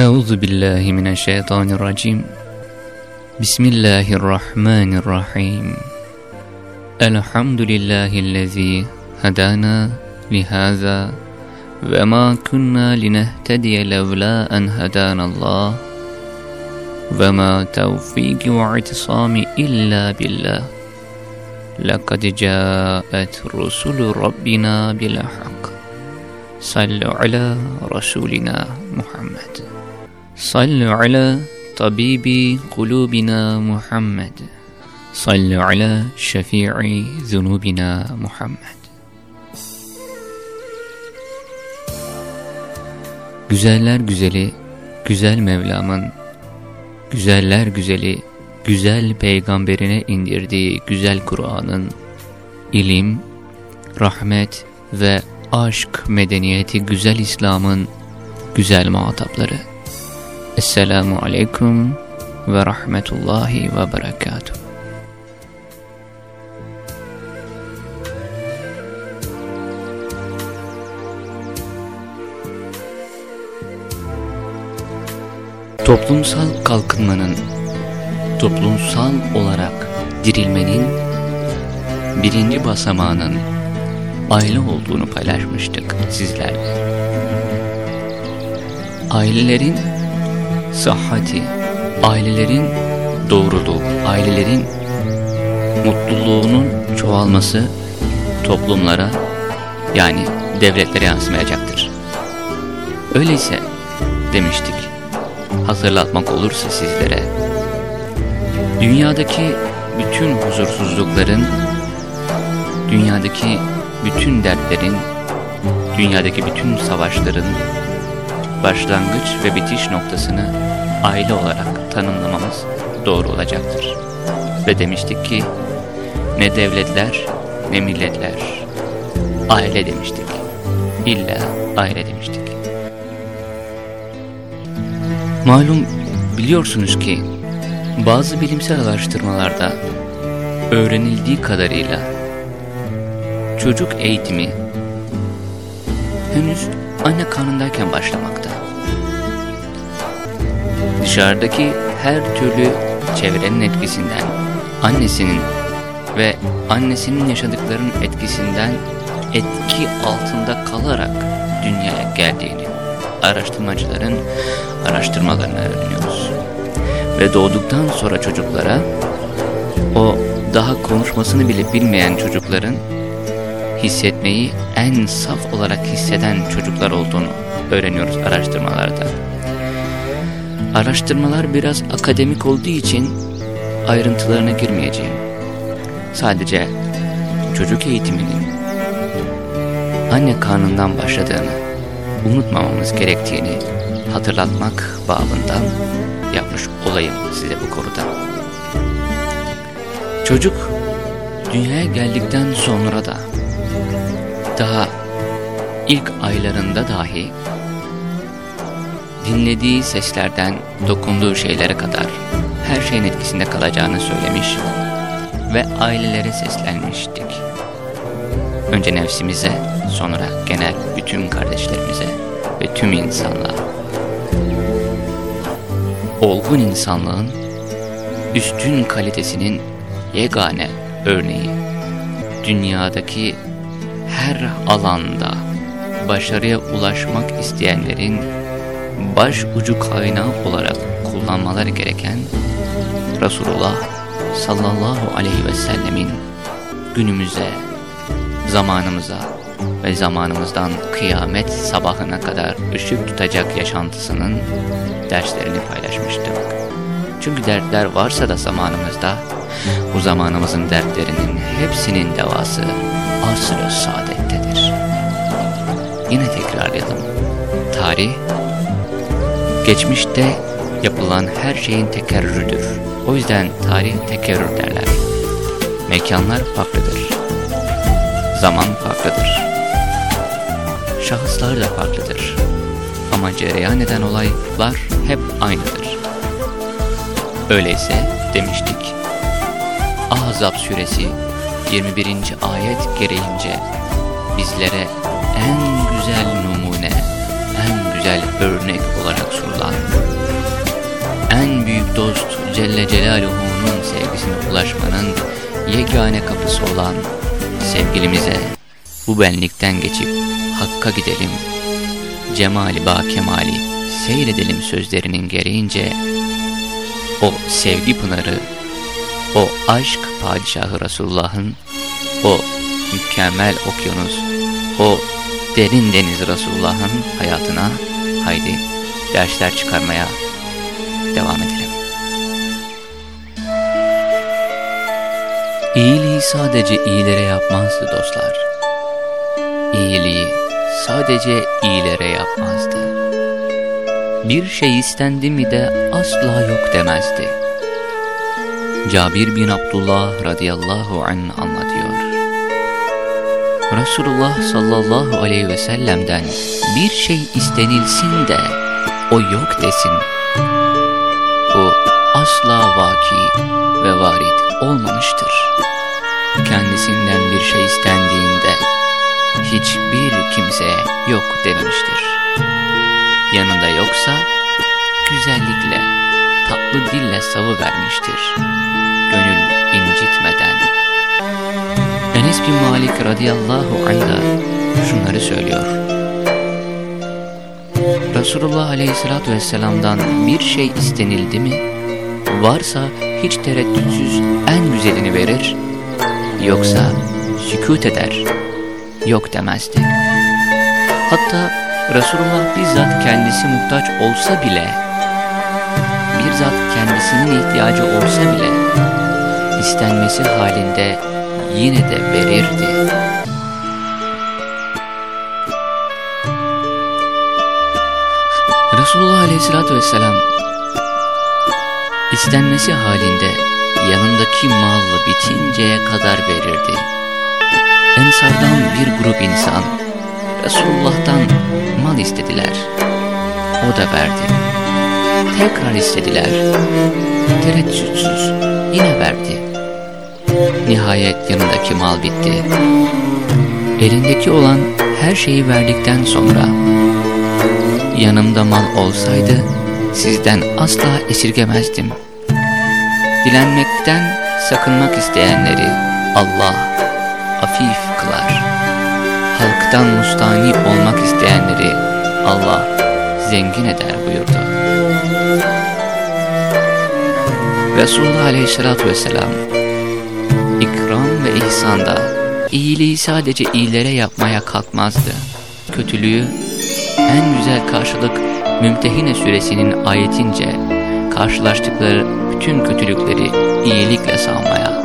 أعوذ بالله من الشيطان الرجيم. بسم الله الرحمن الرحيم. الحمد لله الذي هدانا لهذا وما كنا لنهتدي لولا أن هدانا الله. وما توفيقي واعتصامي إلا بالله. لقد جاءت رسل ربنا بالحق. صلوا على رسولنا محمد. Sallu ala tabibi kulubina Muhammed. Sallu ala şefii zunubina Muhammed. Güzeller güzeli, güzel Mevlam'ın, güzeller güzeli, güzel peygamberine indirdiği güzel Kur'an'ın, ilim, rahmet ve aşk medeniyeti güzel İslam'ın güzel muhatapları. Esselamu Aleyküm ve Rahmetullahi ve Berekatuhu. Toplumsal kalkınmanın, toplumsal olarak dirilmenin birinci basamağının aile olduğunu paylaşmıştık sizlerle. Ailelerin sıhhati, ailelerin doğruluğu, ailelerin mutluluğunun çoğalması toplumlara yani devletlere yansımayacaktır. Öyleyse demiştik, hatırlatmak olursa sizlere, dünyadaki bütün huzursuzlukların, dünyadaki bütün dertlerin, dünyadaki bütün savaşların başlangıç ve bitiş noktasını aile olarak tanımlamamız doğru olacaktır. Ve demiştik ki ne devletler ne milletler aile demiştik. İlla aile demiştik. Malum biliyorsunuz ki bazı bilimsel araştırmalarda öğrenildiği kadarıyla çocuk eğitimi henüz anne karnındayken başlamakta. Dışarıdaki her türlü çevrenin etkisinden, annesinin ve annesinin yaşadıklarının etkisinden etki altında kalarak dünyaya geldiğini araştırmacıların araştırmalarını öğreniyoruz. Ve doğduktan sonra çocuklara o daha konuşmasını bile bilmeyen çocukların hissetmeyi en saf olarak hisseden çocuklar olduğunu öğreniyoruz araştırmalarda. Araştırmalar biraz akademik olduğu için ayrıntılarına girmeyeceğim. Sadece çocuk eğitiminin anne karnından başladığını unutmamamız gerektiğini hatırlatmak babından yapmış olayım size bu konuda. Çocuk dünyaya geldikten sonra da daha ilk aylarında dahi dinlediği seslerden dokunduğu şeylere kadar her şeyin etkisinde kalacağını söylemiş ve ailelere seslenmiştik. Önce nefsimize, sonra genel bütün kardeşlerimize ve tüm insanlığa. Olgun insanlığın üstün kalitesinin yegane örneği, dünyadaki her alanda başarıya ulaşmak isteyenlerin baş ucu kaynağı olarak kullanmaları gereken Resulullah sallallahu aleyhi ve sellemin günümüze, zamanımıza ve zamanımızdan kıyamet sabahına kadar ışık tutacak yaşantısının derslerini paylaşmıştık. Çünkü dertler varsa da zamanımızda, bu zamanımızın dertlerinin hepsinin devası asr-ı saadettedir. Yine tekrarlayalım. Tarih, geçmişte yapılan her şeyin tekerrürüdür. O yüzden tarih tekerrür derler. Mekanlar farklıdır. Zaman farklıdır. Şahıslar da farklıdır. Ama cereyan eden olaylar hep aynıdır. Öyleyse demiştik. Ahzab suresi 21. ayet gereğince bizlere en güzel numune, en güzel örnek olarak sunulan dost Celle Celaluhu'nun sevgisine ulaşmanın yegane kapısı olan sevgilimize bu benlikten geçip Hakk'a gidelim, cemali ba kemali seyredelim sözlerinin gereğince o sevgi pınarı, o aşk padişahı Resulullah'ın, o mükemmel okyanus, o derin deniz Resulullah'ın hayatına haydi dersler çıkarmaya devam edelim. Sadece iyilere yapmazdı dostlar. İyiliği sadece iyilere yapmazdı. Bir şey istendi mi de asla yok demezdi. Cabir bin Abdullah radıyallahu anh anlatıyor. Resulullah sallallahu aleyhi ve sellem'den bir şey istenilsin de o yok desin. Bu asla vaki ve varit olmamıştır. Kendisinden bir şey istendiğinde hiçbir kimseye yok dememiştir. Yanında yoksa güzellikle, tatlı dille savı vermiştir. Gönül incitmeden. Enes bin Malik radıyallahu anh da şunları söylüyor. Resulullah aleyhissalatü vesselam'dan bir şey istenildi mi, varsa hiç tereddütsüz en güzelini verir, yoksa sükut eder, yok demezdi. Hatta Resulullah bizzat kendisi muhtaç olsa bile, bizzat kendisinin ihtiyacı olsa bile, istenmesi halinde yine de verirdi. Resulullah Aleyhisselatü Vesselam istenmesi halinde yanındaki mal bitinceye kadar verirdi. Ensardan bir grup insan Resulullah'tan mal istediler. O da verdi. Tekrar istediler. Tereddütsüz yine verdi. Nihayet yanındaki mal bitti. Elindeki olan her şeyi verdikten sonra yanımda mal olsaydı sizden asla esirgemezdim. Dilenmekten sakınmak isteyenleri Allah afif kılar. Halktan mustani olmak isteyenleri Allah zengin eder buyurdu. Resulullah Aleyhisselatü Vesselam ikram ve ihsanda iyiliği sadece iyilere yapmaya kalkmazdı. Kötülüğü en güzel karşılık Mümtehine suresinin ayetince karşılaştıkları bütün kötülükleri iyilikle savmaya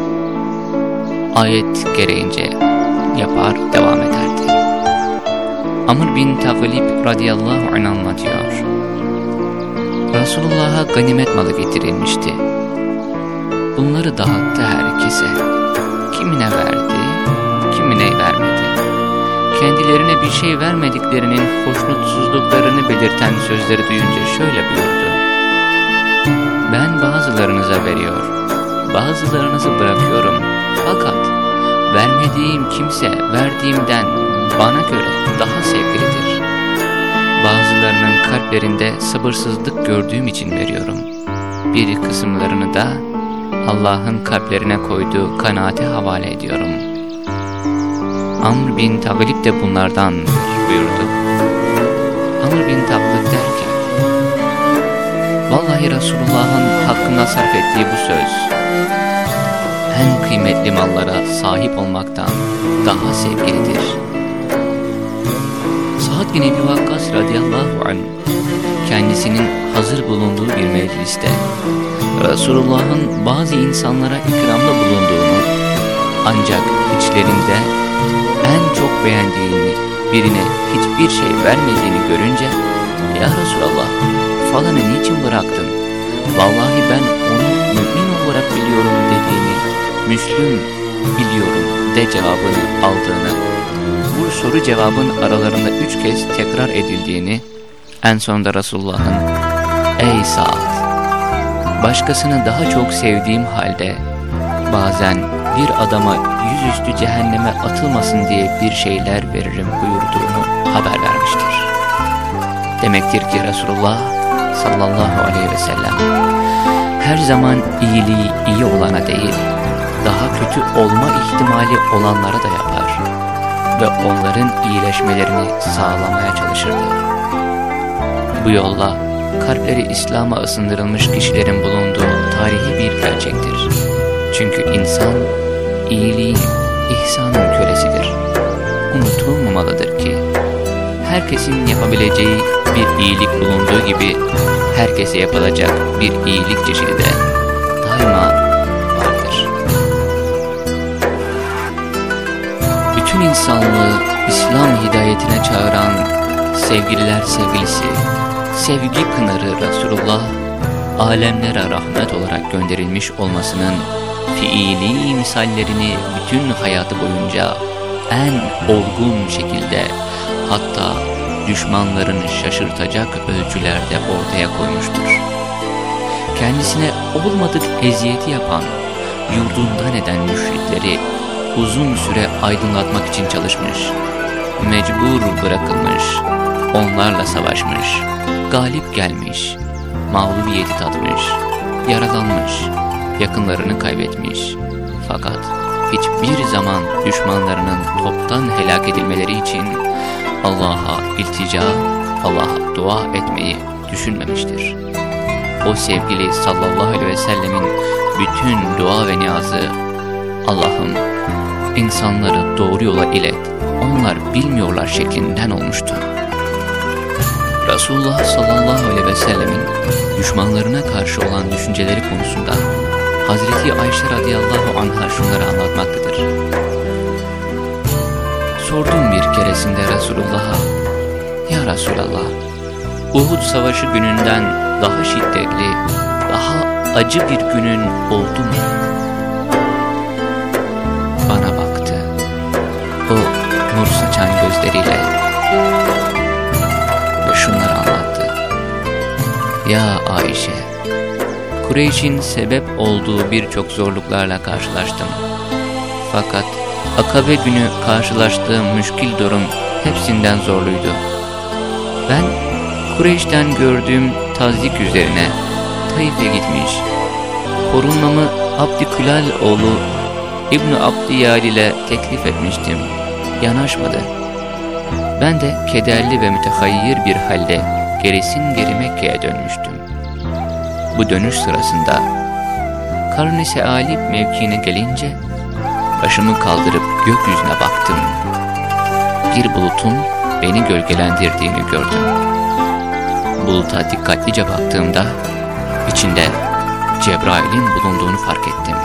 ayet gereğince yapar devam ederdi. Amr bin Taglib radıyallahu anh anlatıyor. Resulullah'a ganimet malı getirilmişti. Bunları dağıttı herkese. Kimine verdi, kimine vermedi. Kendilerine bir şey vermediklerinin hoşnutsuzluklarını belirten sözleri duyunca şöyle buyurdu. Ben bazılarınıza veriyor, bazılarınızı bırakıyorum. Fakat vermediğim kimse verdiğimden bana göre daha sevgilidir. Bazılarının kalplerinde sabırsızlık gördüğüm için veriyorum. Bir kısımlarını da Allah'ın kalplerine koyduğu kanaate havale ediyorum. Amr bin Taglib de bunlardan buyurdu. Vallahi Resulullah'ın hakkında sarf ettiği bu söz, en kıymetli mallara sahip olmaktan daha sevgilidir. Sa'd bin Ebi Vakkas radıyallahu anh, kendisinin hazır bulunduğu bir mecliste, Resulullah'ın bazı insanlara ikramda bulunduğunu, ancak içlerinde en çok beğendiğini, birine hiçbir şey vermediğini görünce, Ya Resulallah, falanı niçin bıraktın? Vallahi ben onu mümin olarak biliyorum dediğini, Müslüm biliyorum de cevabını aldığını, bu soru cevabın aralarında üç kez tekrar edildiğini, en sonunda Resulullah'ın, Ey Sa'd! Başkasını daha çok sevdiğim halde, bazen bir adama yüzüstü cehenneme atılmasın diye bir şeyler veririm buyurduğunu haber vermiştir. Demektir ki Resulullah sallallahu aleyhi ve sellem her zaman iyiliği iyi olana değil, daha kötü olma ihtimali olanlara da yapar ve onların iyileşmelerini sağlamaya çalışırdı. Bu yolla kalpleri İslam'a ısındırılmış kişilerin bulunduğu tarihi bir gerçektir. Çünkü insan iyiliğin, ihsanın kölesidir. Unutulmamalıdır ki herkesin yapabileceği bir iyilik bulunduğu gibi herkese yapılacak bir iyilik çeşidi de daima vardır. Bütün insanlığı İslam hidayetine çağıran sevgililer sevgilisi, sevgi pınarı Resulullah, alemlere rahmet olarak gönderilmiş olmasının fiili misallerini bütün hayatı boyunca en olgun şekilde hatta düşmanlarını şaşırtacak ölçülerde ortaya koymuştur. Kendisine olmadık eziyeti yapan, yurdundan eden müşrikleri uzun süre aydınlatmak için çalışmış, mecbur bırakılmış, onlarla savaşmış, galip gelmiş, mağlubiyeti tatmış, yaralanmış, yakınlarını kaybetmiş. Fakat hiçbir zaman düşmanlarının toptan helak edilmeleri için Allah'a iltica, Allah'a dua etmeyi düşünmemiştir. O sevgili sallallahu aleyhi ve sellemin bütün dua ve niyazı Allah'ım insanları doğru yola ilet, onlar bilmiyorlar şeklinden olmuştu. Resulullah sallallahu aleyhi ve sellemin düşmanlarına karşı olan düşünceleri konusunda Hazreti Ayşe radıyallahu anh'a şunları anlatmaktadır. Sordum bir keresinde Resulullah'a, Ya Resulallah, Uhud savaşı gününden daha şiddetli, daha acı bir günün oldu mu? Bana baktı, o nur saçan gözleriyle ve şunları anlattı. Ya Ayşe, Kureyş'in sebep olduğu birçok zorluklarla karşılaştım. Fakat Akabe günü karşılaştığım müşkil durum hepsinden zorluydu. Ben Kureyş'ten gördüğüm tazik üzerine Taif'e gitmiş, korunmamı Abdükülal oğlu İbn Abdiyal ile teklif etmiştim. Yanaşmadı. Ben de kederli ve mütehayyir bir halde gerisin geri Mekke'ye dönmüştüm. Bu dönüş sırasında Karnese Alip mevkiine gelince başımı kaldırıp gökyüzüne baktım. Bir bulutun beni gölgelendirdiğini gördüm. Buluta dikkatlice baktığımda içinde Cebrail'in bulunduğunu fark ettim.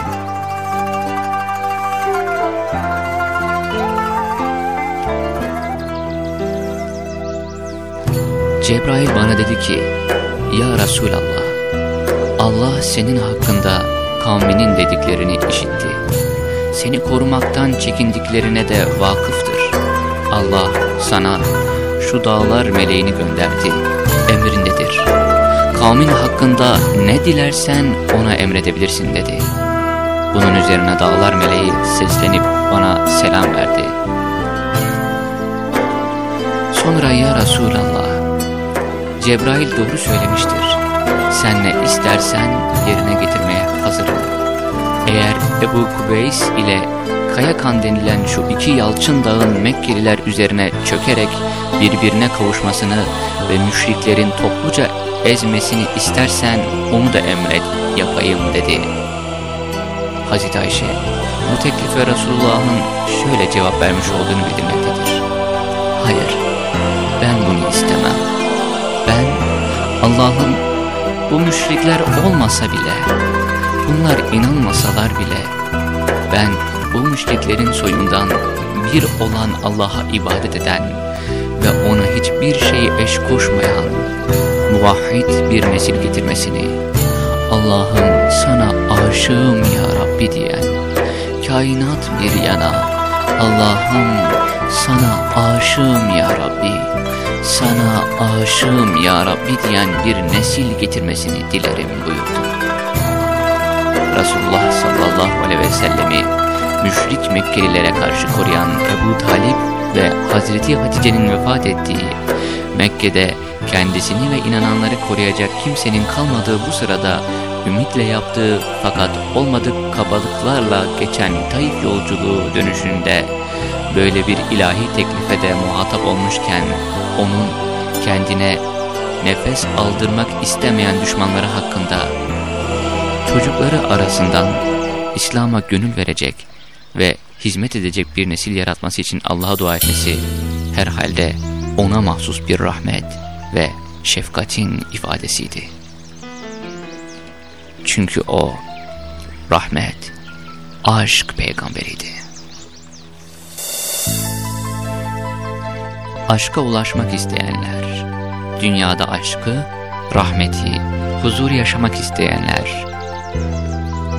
Cebrail bana dedi ki, Ya Resulallah, Allah senin hakkında kavminin dediklerini işitti. Seni korumaktan çekindiklerine de vakıftır. Allah sana şu dağlar meleğini gönderdi, emrindedir. Kavmin hakkında ne dilersen ona emredebilirsin dedi. Bunun üzerine dağlar meleği seslenip bana selam verdi. Sonra ya Resulallah, Cebrail doğru söylemiştir. Sen ne istersen yerine getirmeye hazırım. Eğer Ebu Kubeys ile Kayakan denilen şu iki yalçın dağın Mekkeliler üzerine çökerek birbirine kavuşmasını ve müşriklerin topluca ezmesini istersen onu da emret yapayım dedi. Hazreti Ayşe bu teklife Resulullah'ın şöyle cevap vermiş olduğunu bildirmektedir. Hayır ben bunu istemem. Ben Allah'ın bu müşrikler olmasa bile, bunlar inanmasalar bile, ben bu müşriklerin soyundan bir olan Allah'a ibadet eden ve ona hiçbir şey eş koşmayan muvahhid bir nesil getirmesini, Allah'ım sana aşığım ya Rabbi diyen, kainat bir yana, Allah'ım sana aşığım ya Rabbi, sana aşığım ya Rabbi diyen bir nesil getirmesini dilerim buyurdu. Resulullah sallallahu aleyhi ve sellemi müşrik Mekkelilere karşı koruyan Ebu Talip ve Hazreti Hatice'nin vefat ettiği Mekke'de kendisini ve inananları koruyacak kimsenin kalmadığı bu sırada ümitle yaptığı fakat olmadık kabalıklarla geçen Taif yolculuğu dönüşünde böyle bir ilahi teklife de muhatap olmuşken onun kendine nefes aldırmak istemeyen düşmanları hakkında çocukları arasından İslam'a gönül verecek ve hizmet edecek bir nesil yaratması için Allah'a dua etmesi herhalde ona mahsus bir rahmet ve şefkatin ifadesiydi. Çünkü o rahmet, aşk peygamberiydi. Aşka ulaşmak isteyenler, dünyada aşkı, rahmeti, huzur yaşamak isteyenler,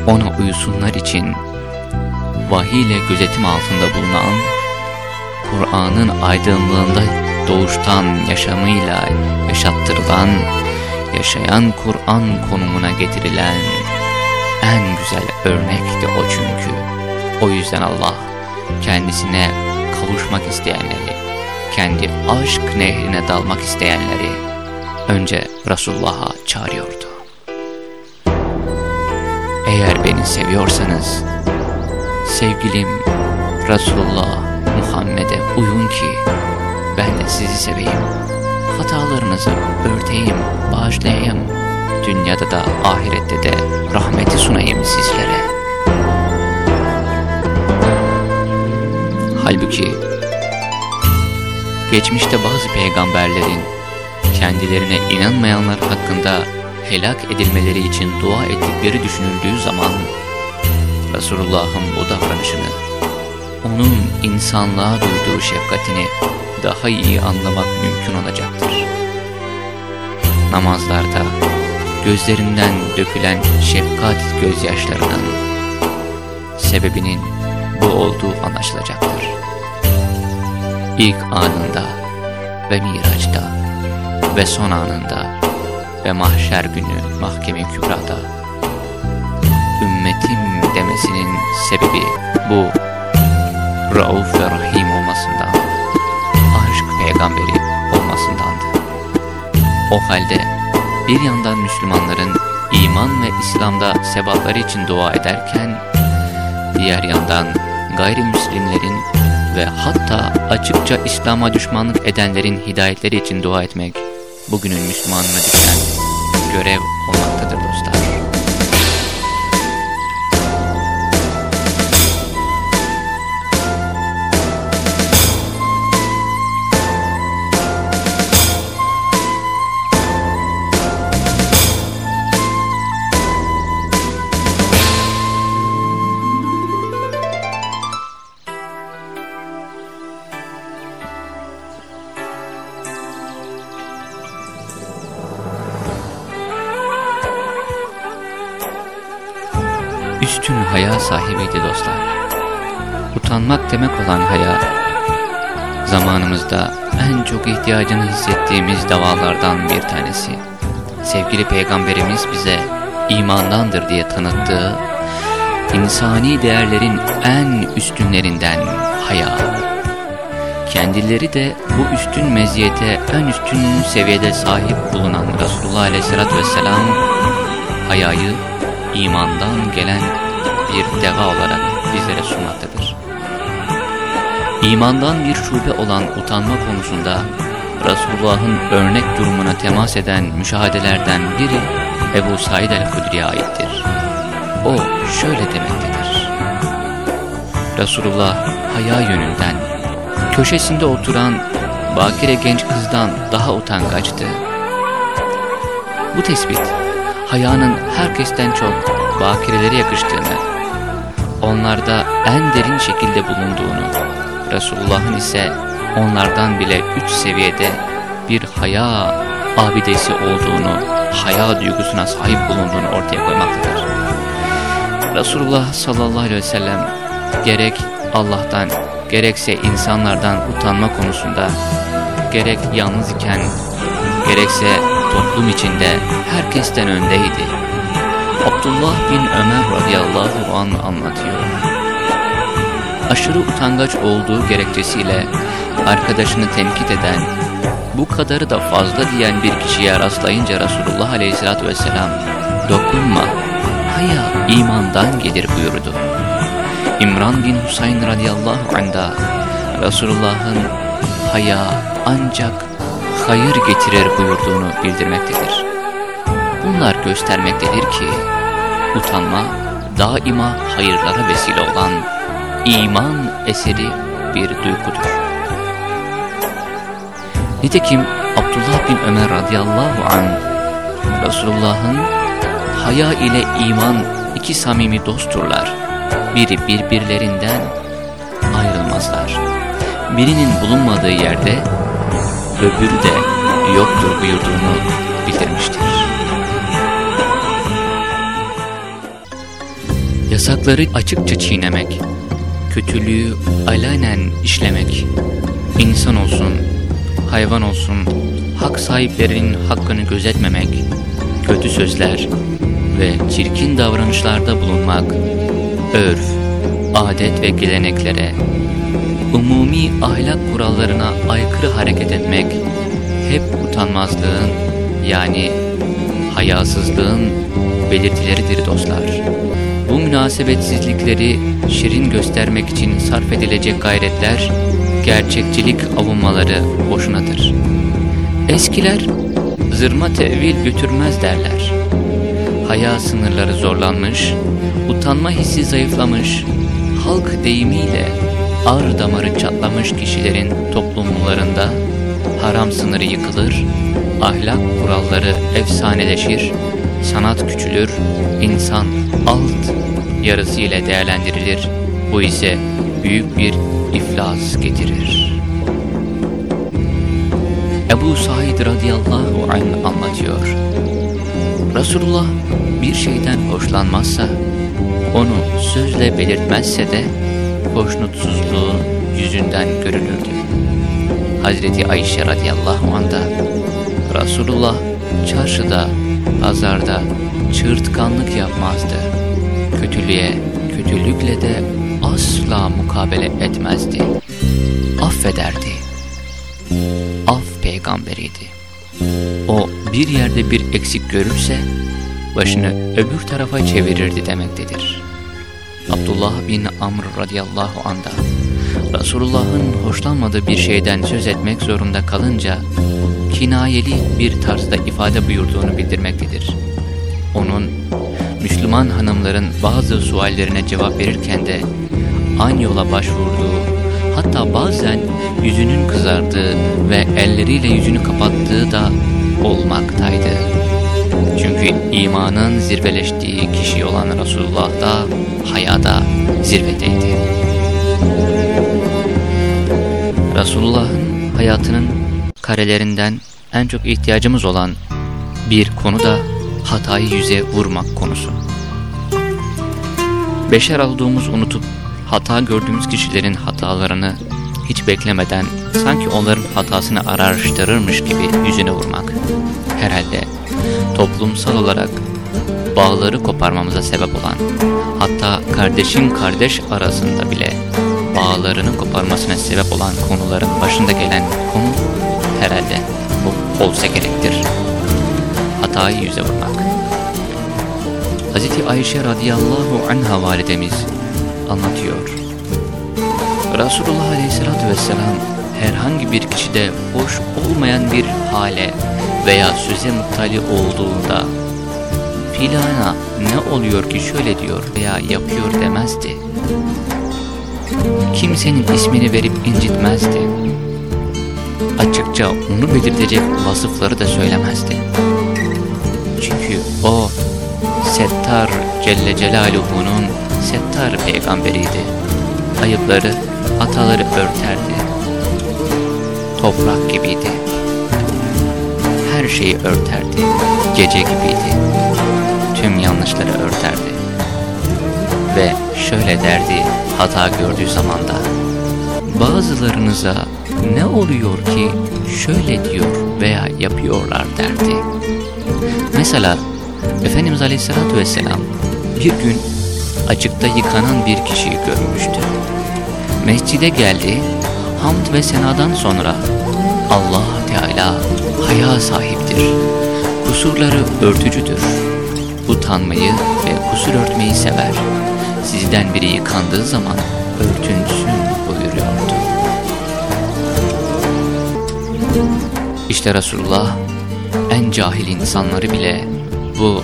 ona uyusunlar için vahiy ile gözetim altında bulunan, Kur'an'ın aydınlığında doğuştan yaşamıyla yaşattırılan, yaşayan Kur'an konumuna getirilen en güzel örnekti o çünkü. O yüzden Allah kendisine kavuşmak isteyenleri, kendi aşk nehrine dalmak isteyenleri önce Resulullah'a çağırıyordu. Eğer beni seviyorsanız, sevgilim Resulullah Muhammed'e uyun ki ben de sizi seveyim. Hatalarınızı örteyim, bağışlayayım. Dünyada da ahirette de rahmeti sunayım sizlere. Halbuki geçmişte bazı peygamberlerin kendilerine inanmayanlar hakkında helak edilmeleri için dua ettikleri düşünüldüğü zaman Resulullah'ın bu davranışını, onun insanlığa duyduğu şefkatini daha iyi anlamak mümkün olacaktır. Namazlarda gözlerinden dökülen şefkat gözyaşlarının sebebinin bu olduğu anlaşılacaktır. İlk anında ve miraçta ve son anında ve mahşer günü mahkeme kübrada ümmetim demesinin sebebi bu Rauf ve Rahim olmasından aşk peygamberi olmasındandı. O halde bir yandan Müslümanların iman ve İslam'da sebatları için dua ederken diğer yandan gayrimüslimlerin ve hatta açıkça İslam'a düşmanlık edenlerin hidayetleri için dua etmek bugünün Müslümanına düşen görev olmaktadır sahibiydi dostlar. Utanmak demek olan haya, zamanımızda en çok ihtiyacını hissettiğimiz davalardan bir tanesi. Sevgili Peygamberimiz bize imandandır diye tanıttığı, insani değerlerin en üstünlerinden haya. Kendileri de bu üstün meziyete en üstün seviyede sahip bulunan Resulullah Aleyhisselatü Vesselam hayayı imandan gelen bir deva olarak bizlere sunmaktadır. İmandan bir şube olan utanma konusunda Resulullah'ın örnek durumuna temas eden müşahedelerden biri Ebu Said el-Hudri'ye aittir. O şöyle demektedir. Resulullah haya yönünden köşesinde oturan bakire genç kızdan daha utangaçtı. Bu tespit hayanın herkesten çok bakirelere yakıştığını, onlarda en derin şekilde bulunduğunu, Resulullah'ın ise onlardan bile üç seviyede bir haya abidesi olduğunu, haya duygusuna sahip bulunduğunu ortaya koymaktadır. Resulullah sallallahu aleyhi ve sellem gerek Allah'tan gerekse insanlardan utanma konusunda gerek yalnız iken gerekse toplum içinde herkesten öndeydi. Abdullah bin Ömer radıyallahu an anlatıyor. Aşırı utangaç olduğu gerekçesiyle arkadaşını tenkit eden, bu kadarı da fazla diyen bir kişiye rastlayınca Resulullah aleyhissalatü vesselam dokunma, haya imandan gelir buyurdu. İmran bin Husayn radıyallahu anh'da Resulullah'ın haya ancak hayır getirir buyurduğunu bildirmektedir. Bunlar göstermektedir ki utanma daima hayırlara vesile olan iman eseri bir duygudur. Nitekim Abdullah bin Ömer radıyallahu an Resulullah'ın haya ile iman iki samimi dostturlar. Biri birbirlerinden ayrılmazlar. Birinin bulunmadığı yerde öbürü de yoktur buyurduğunu bildirmiştir. Yasakları açıkça çiğnemek, kötülüğü alanen işlemek, insan olsun, hayvan olsun, hak sahiplerinin hakkını gözetmemek, kötü sözler ve çirkin davranışlarda bulunmak, örf, adet ve geleneklere, umumi ahlak kurallarına aykırı hareket etmek, hep utanmazlığın yani hayasızlığın belirtileridir dostlar. Bu münasebetsizlikleri şirin göstermek için sarf edilecek gayretler, gerçekçilik avunmaları boşunadır. Eskiler zırma tevil götürmez derler. Haya sınırları zorlanmış, utanma hissi zayıflamış, halk deyimiyle ar damarı çatlamış kişilerin toplumlarında haram sınırı yıkılır, ahlak kuralları efsaneleşir, sanat küçülür, insan alt yarısı ile değerlendirilir. Bu ise büyük bir iflas getirir. Ebu Said radıyallahu anh anlatıyor. Resulullah bir şeyden hoşlanmazsa, onu sözle belirtmezse de hoşnutsuzluğu yüzünden görülürdü. Hazreti Ayşe radıyallahu anh da Resulullah çarşıda, pazarda çığırtkanlık yapmazdı. Kötülüğe, kötülükle de asla mukabele etmezdi. Affederdi. Af peygamberiydi. O bir yerde bir eksik görürse başını öbür tarafa çevirirdi demektedir. Abdullah bin Amr radıyallahu anda Resulullah'ın hoşlanmadığı bir şeyden söz etmek zorunda kalınca kinayeli bir tarzda ifade buyurduğunu bildirmektedir. Onun Müslüman hanımların bazı suallerine cevap verirken de aynı yola başvurduğu hatta bazen yüzünün kızardığı ve elleriyle yüzünü kapattığı da olmaktaydı. Çünkü imanın zirveleştiği kişi olan Resulullah da hayada zirvedeydi. Resulullah'ın hayatının karelerinden en çok ihtiyacımız olan bir konu da hatayı yüze vurmak konusu. Beşer olduğumuz unutup hata gördüğümüz kişilerin hatalarını hiç beklemeden sanki onların hatasını araştırırmış gibi yüzüne vurmak. Herhalde toplumsal olarak bağları koparmamıza sebep olan hatta kardeşin kardeş arasında bile bağlarını koparmasına sebep olan konuların başında gelen konu herhalde bu olsa gerektir. Hatayı yüze vurmak. Hz. Ayşe radıyallahu anha validemiz anlatıyor. Resulullah aleyhissalatü vesselam herhangi bir kişide hoş olmayan bir hale veya söze muttali olduğunda filana ne oluyor ki şöyle diyor veya yapıyor demezdi. Kimsenin ismini verip incitmezdi. Açıkça onu belirtecek vasıfları da söylemezdi. Çünkü o Settar Celle Celaluhu'nun Settar peygamberiydi. Ayıpları, hataları örterdi. Toprak gibiydi. Her şeyi örterdi. Gece gibiydi. Tüm yanlışları örterdi. Ve şöyle derdi hata gördüğü zaman da. Bazılarınıza ne oluyor ki şöyle diyor veya yapıyorlar derdi. Mesela Efendimiz Aleyhisselatü Vesselam bir gün açıkta yıkanan bir kişiyi görmüştü. Mescide geldi, hamd ve senadan sonra Allah Teala haya sahiptir, kusurları örtücüdür, utanmayı ve kusur örtmeyi sever. Sizden biri yıkandığı zaman örtünsün İşte Resulullah en cahil insanları bile bu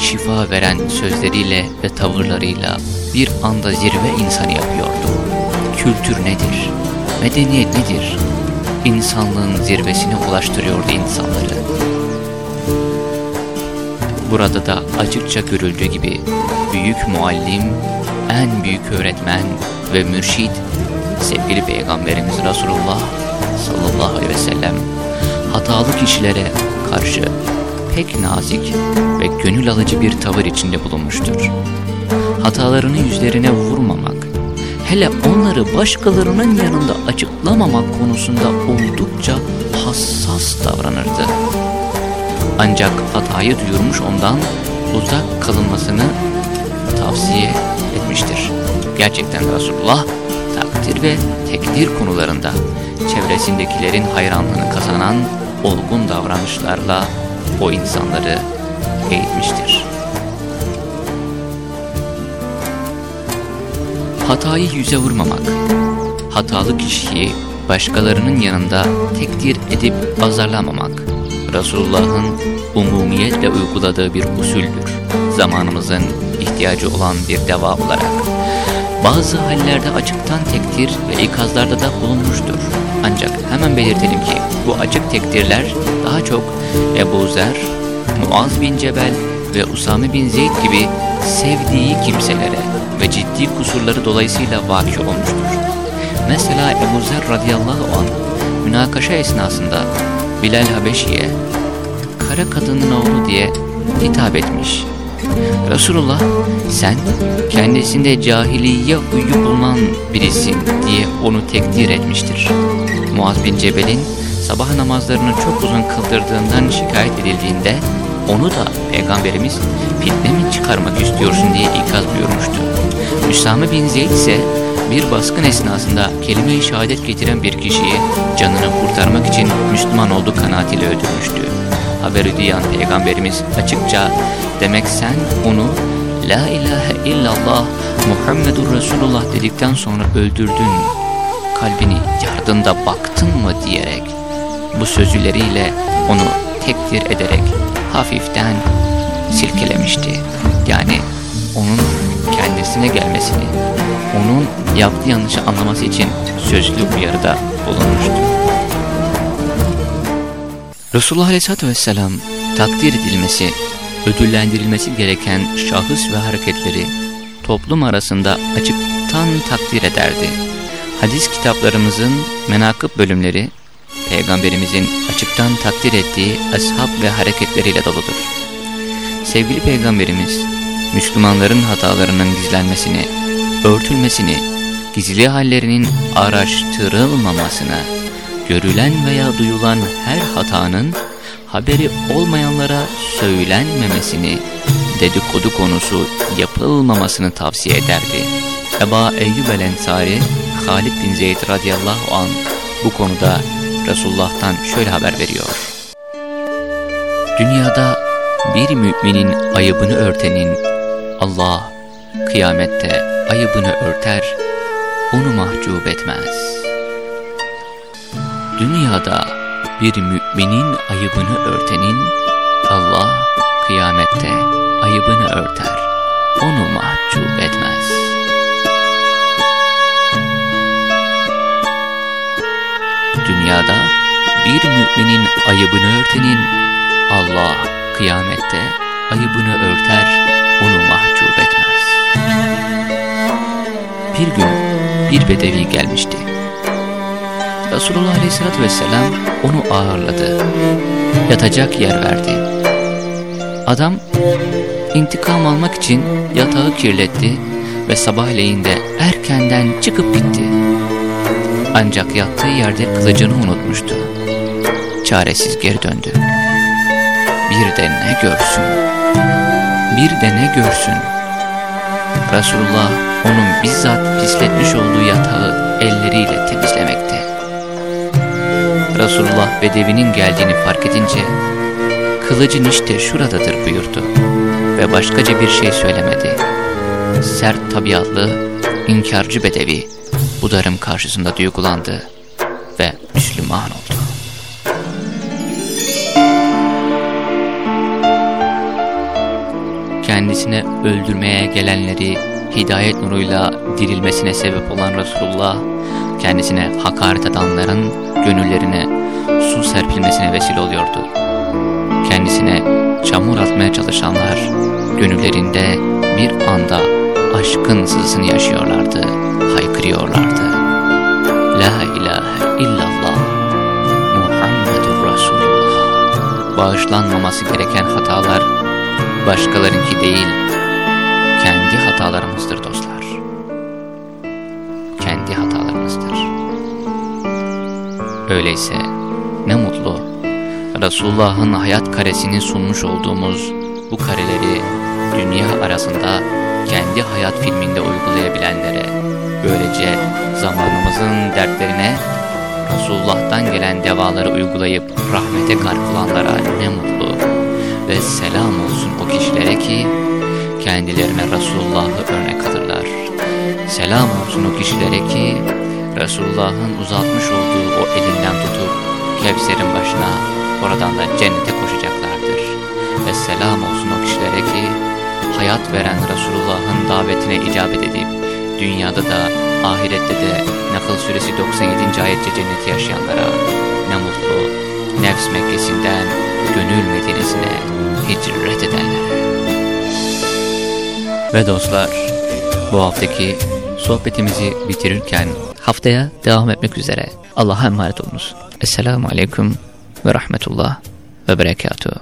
şifa veren sözleriyle ve tavırlarıyla bir anda zirve insanı yapıyordu. Kültür nedir? Medeniyet nedir? İnsanlığın zirvesine ulaştırıyordu insanları. Burada da açıkça görüldüğü gibi büyük muallim, en büyük öğretmen ve mürşid sevgili Peygamberimiz Resulullah sallallahu aleyhi ve sellem hatalı kişilere karşı pek nazik ve gönül alıcı bir tavır içinde bulunmuştur. Hatalarını yüzlerine vurmamak, hele onları başkalarının yanında açıklamamak konusunda oldukça hassas davranırdı. Ancak hatayı duyurmuş ondan uzak kalınmasını tavsiye etmiştir. Gerçekten Resulullah takdir ve tekdir konularında çevresindekilerin hayranlığını kazanan olgun davranışlarla o insanları eğitmiştir. Hatayı yüze vurmamak, hatalı kişiyi başkalarının yanında tekdir edip azarlamamak, Resulullah'ın umumiyetle uyguladığı bir usuldür. Zamanımızın ihtiyacı olan bir deva olarak. Bazı hallerde açıktan tektir ve ikazlarda da bulunmuştur. Ancak hemen belirtelim ki bu açık tekdirler daha çok Ebu Zer, Muaz bin Cebel ve Usame bin Zeyd gibi sevdiği kimselere ve ciddi kusurları dolayısıyla vaki olmuştur. Mesela Ebu Zer radıyallahu anh münakaşa esnasında Bilal Habeşi'ye kara kadının oğlu diye hitap etmiş. Resulullah sen kendisinde cahiliye huyu bulunan birisin diye onu tekdir etmiştir. Muaz bin Cebel'in sabah namazlarını çok uzun kıldırdığından şikayet edildiğinde onu da Peygamberimiz fitne mi çıkarmak istiyorsun diye ikaz buyurmuştu. Üsame bin Zeyd ise bir baskın esnasında kelime-i şehadet getiren bir kişiyi canını kurtarmak için Müslüman olduğu kanaatiyle öldürmüştü. Haberi duyan Peygamberimiz açıkça demek sen onu La ilahe illallah Muhammedur Resulullah dedikten sonra öldürdün. Kalbini yardında baktın mı diyerek bu sözleriyle onu tekdir ederek hafiften silkelemişti. Yani onun kendisine gelmesini, onun yaptığı yanlışı anlaması için sözlü uyarıda bulunmuştu. Resulullah Aleyhisselatü Vesselam takdir edilmesi, ödüllendirilmesi gereken şahıs ve hareketleri toplum arasında açıktan takdir ederdi. Hadis kitaplarımızın menakıb bölümleri Peygamberimizin açıktan takdir ettiği ashab ve hareketleriyle doludur. Sevgili Peygamberimiz, Müslümanların hatalarının gizlenmesini, örtülmesini, gizli hallerinin araştırılmamasını, görülen veya duyulan her hatanın haberi olmayanlara söylenmemesini, dedikodu konusu yapılmamasını tavsiye ederdi. Eba Eyyub el Ensari, Halid bin Zeyd radıyallahu an bu konuda Resulullah'tan şöyle haber veriyor. Dünyada bir müminin ayıbını örtenin Allah kıyamette ayıbını örter, onu mahcup etmez. Dünyada bir müminin ayıbını örtenin Allah kıyamette ayıbını örter, onu mahcup etmez. Dünyada bir müminin ayıbını örtenin Allah kıyamette ayıbını örter, onu mahcup etmez. Bir gün bir bedevi gelmişti. Resulullah Aleyhisselatü Vesselam onu ağırladı. Yatacak yer verdi. Adam intikam almak için yatağı kirletti ve sabahleyin de erkenden çıkıp gitti. Ancak yattığı yerde kılıcını unutmuştu. Çaresiz geri döndü. Bir de ne görsün? Bir de ne görsün? Resulullah onun bizzat pisletmiş olduğu yatağı elleriyle temizlemekte. Resulullah Bedevi'nin geldiğini fark edince kılıcın işte şuradadır buyurdu. ve başkaca bir şey söylemedi. Sert tabiatlı, inkarcı bedevi bu darım karşısında duygulandı ve Müslüman oldu. Kendisine öldürmeye gelenleri hidayet nuruyla dirilmesine sebep olan Resulullah, kendisine hakaret edenlerin gönüllerine su serpilmesine vesile oluyordu. Kendisine çamur atmaya çalışanlar gönüllerinde bir anda aşkın sızısını yaşıyorlardı, haykırıyorlardı. La ilahe illallah Muhammedur Resulullah. Bağışlanmaması gereken hatalar başkalarınki değil, kendi hatalarımızdır dostlar. Öyleyse ne mutlu Resulullah'ın hayat karesini sunmuş olduğumuz bu kareleri dünya arasında kendi hayat filminde uygulayabilenlere, böylece zamanımızın dertlerine Resulullah'tan gelen devaları uygulayıp rahmete gark olanlara ne mutlu ve selam olsun o kişilere ki kendilerine Resulullah'ı örnek alırlar. Selam olsun o kişilere ki Resulullah'ın uzatmış olduğu o elinden tutup Kevser'in başına oradan da cennete koşacaklardır. Ve selam olsun o kişilere ki hayat veren Resulullah'ın davetine icabet edip dünyada da ahirette de Nahl suresi 97. ayetçe cenneti yaşayanlara ne mutlu nefs Mekkesi'nden gönül Medine'sine hicret edenlere. Ve dostlar bu haftaki sohbetimizi bitirirken haftaya devam etmek üzere Allah'a emanet olunuz. Esselamu Aleyküm ve Rahmetullah ve Berekatuhu.